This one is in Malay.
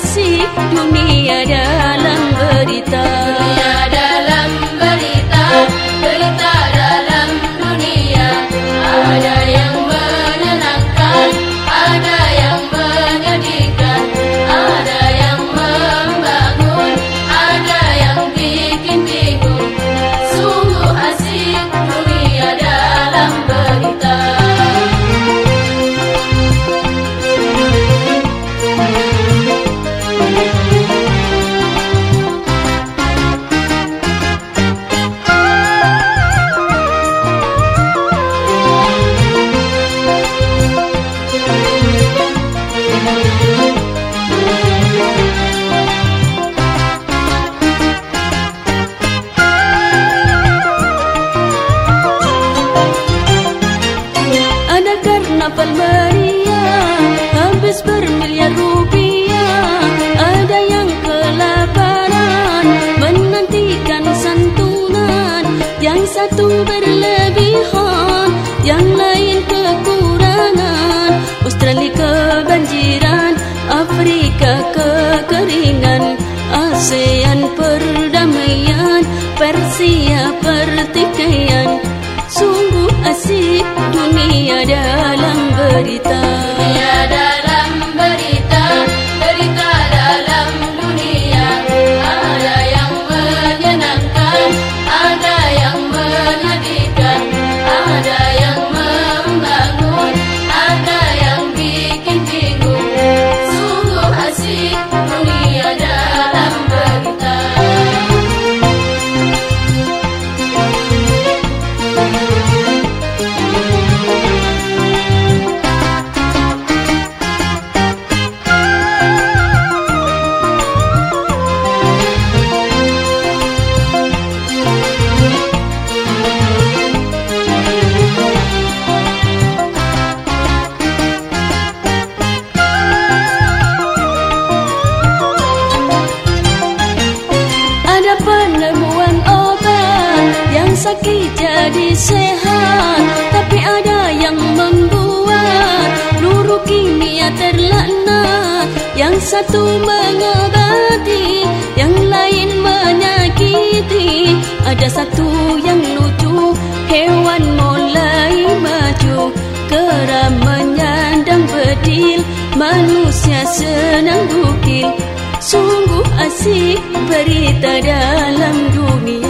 asik dunia dalam Habis bermiliar rupiah. Ada yang kelaparan. Menantikan santunan. Yang satu berlebihan. Yang lain kekurangan. Australia kebanjiran. Afrika kekeringan. ASEAN perdamaian. Persia pertikaian. Sungguh asik dunia dalam berita. Dunia dalam sakit jadi sehat. Tapi ada yang membuat peluru kimia terlaknat. Yang satu mengobati, yang lain menyakiti. Ada satu yang lucu, hewan mulai maju. Kera menyandang bedil, manusia senang bukil Sungguh asik berita dalam dunia